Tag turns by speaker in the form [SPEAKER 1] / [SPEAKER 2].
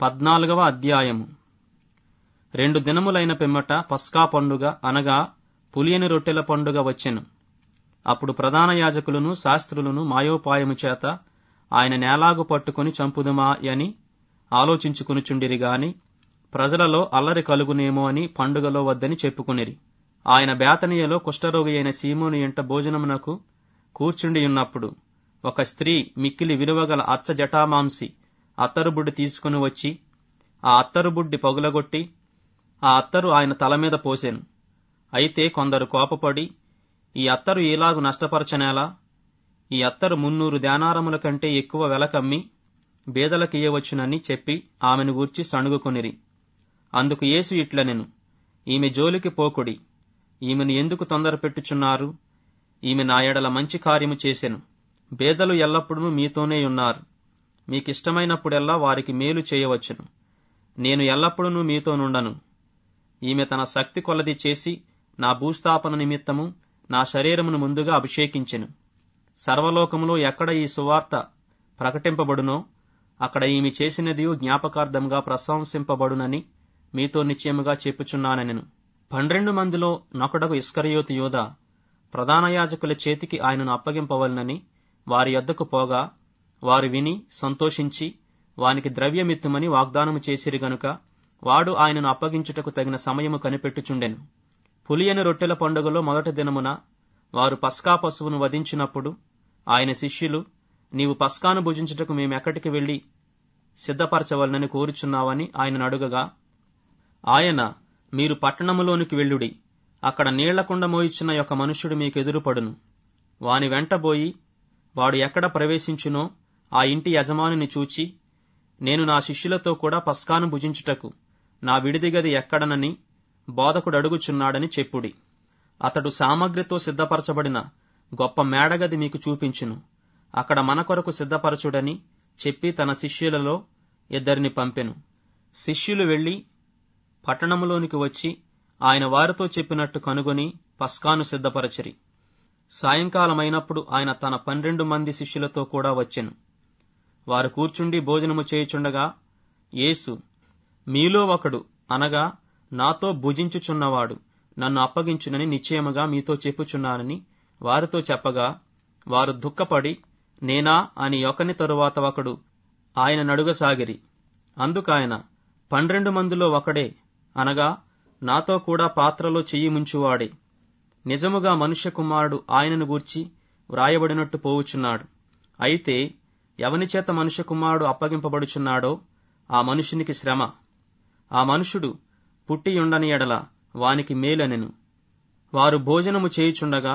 [SPEAKER 1] పద్నాలుగవ అధ్యాయము. రెండు దినములైన పిమ్మట పస్కా పండుగ అనగా పులియని రొట్టెల పండుగ వచ్చెను. అప్పుడు ప్రధాన యాజకులను శాస్త్రులను మాయోపాయము చేత ఆయన నేలాగు పట్టుకుని చంపుదుమా అని ఆలోచించుకునుచుండిరి గాని ప్రజలలో అల్లరి కలుగునేమో అని పండుగలో వద్దని చెప్పుకునిరి. ఆయన బేతనీయలో కుష్ఠరోగి అయిన సీమోని ఎంట భోజనమునకు కూర్చుండి ఉన్నప్పుడు ఒక స్త్రీ మిక్కిలి విలువగల అచ్చ జటామాంసి అత్తరుబుడ్డి తీసుకుని వచ్చి ఆ అత్తరుబుడ్డి పగులగొట్టి ఆ అత్తరు ఆయన తల మీద పోసెను. అయితే కొందరు కోపపడి ఈ అత్తరు ఇలాగు నష్టపరచనేలా? ఈ అత్తరు మున్నూరు ధ్యానారముల కంటే ఎక్కువ వెలకమ్మి బేదలకియ్యవచ్చునని చెప్పి ఆమెను గూర్చి సణుగుకొనిరి. అందుకు యేసు ఇట్లనెను ఈమె జోలికి పోకుడి. ఈమెను ఎందుకు తొందర పెట్టుచున్నారు? ఈమె నా ఎడల మంచి కార్యము చేసెను. బేదలు ఎల్లప్పుడూ మీతోనే ఉన్నారు. మీకిష్టమైనప్పుడెల్లా వారికి మేలు చేయవచ్చును. నేను ఎల్లప్పుడూ మీతో నుండను ఈమె తన శక్తి కొలది చేసి నా భూస్థాపన నిమిత్తము నా శరీరమును ముందుగా అభిషేకించెను. సర్వలోకములో ఎక్కడ ఈ సువార్త ప్రకటింపబడునో అక్కడ ఈమె చేసినది జ్ఞాపకార్థంగా ప్రశంసింపబడునని మీతో నిశ్చయముగా చెప్పుచున్నానెను పన్నెండు మందిలో నొకడకు ఇస్కరియోతు యోధ ప్రధాన యాజకుల చేతికి ఆయనను అప్పగింపవలనని వారి యొద్దకు పోగా వారు విని సంతోషించి వానికి ద్రవ్యమిత్తుమని వాగ్దానము చేసిరి గనుక వాడు ఆయనను అప్పగించుటకు తగిన సమయము కనిపెట్టుచుండెను. పులియని రొట్టెల పండుగలో మొదటి దినమున వారు పస్కా పశువును వధించినప్పుడు ఆయన శిష్యులు నీవు పస్కాను భుజించుటకు మేమెక్కడికి వెళ్ళి సిద్ధపరచవలనని కోరుచున్నావని ఆయనను అడుగగా ఆయన మీరు పట్టణములోనికి వెళ్ళుడి. అక్కడ నీళ్ళకుండ మోయిచున్న యొక్క మనుష్యుడు మీకు ఎదురుపడును. వాని వెంటబోయి వాడు ఎక్కడ ప్రవేశించునో ఆ ఇంటి యజమానిని చూచి నేను నా శిష్యులతో కూడా పస్కాను భుజించుటకు నా విడిదిగది ఎక్కడనని బోధకుడు అడుగుచున్నాడని చెప్పుడి. అతడు సామగ్రితో సిద్ధపరచబడిన గొప్ప మేడగది మీకు చూపించును. అక్కడ మన కొరకు సిద్ధపరచుడని చెప్పి తన శిష్యులలో ఇద్దరిని పంపెను. శిష్యులు వెళ్ళి పట్టణములోనికి వచ్చి ఆయన వారితో చెప్పినట్టు కనుగొని పస్కాను సిద్ధపరచిరి. సాయంకాలమైనప్పుడు ఆయన తన పన్నెండు మంది శిష్యులతో కూడా వచ్చెను. వారు కూర్చుండి భోజనము చేయుచుండగా యేసు మీలో ఒకడు అనగా నాతో భుజించుచున్నవాడు నన్ను అప్పగించునని నిశ్చయముగా మీతో చెప్పుచున్నానని వారితో చెప్పగా వారు దుఃఖపడి నేనా అని ఒకని తరువాత ఒకడు ఆయన నడుగసాగిరి అందుకాయన పన్నెండు మందిలో ఒకడే అనగా నాతో కూడా పాత్రలో చెయ్యి ముంచువాడే. నిజముగా మనుష్య కుమారుడు ఆయనను గూర్చి వ్రాయబడినట్టు పోవుచున్నాడు. అయితే ఎవని చేత మనుష్య కుమారుడు అప్పగింపబడుచున్నాడో ఆ మనుషునికి శ్రమ. ఆ మనుషుడు పుట్టియుండని ఎడల వానికి మేలనెను. వారు భోజనము చేయుచుండగా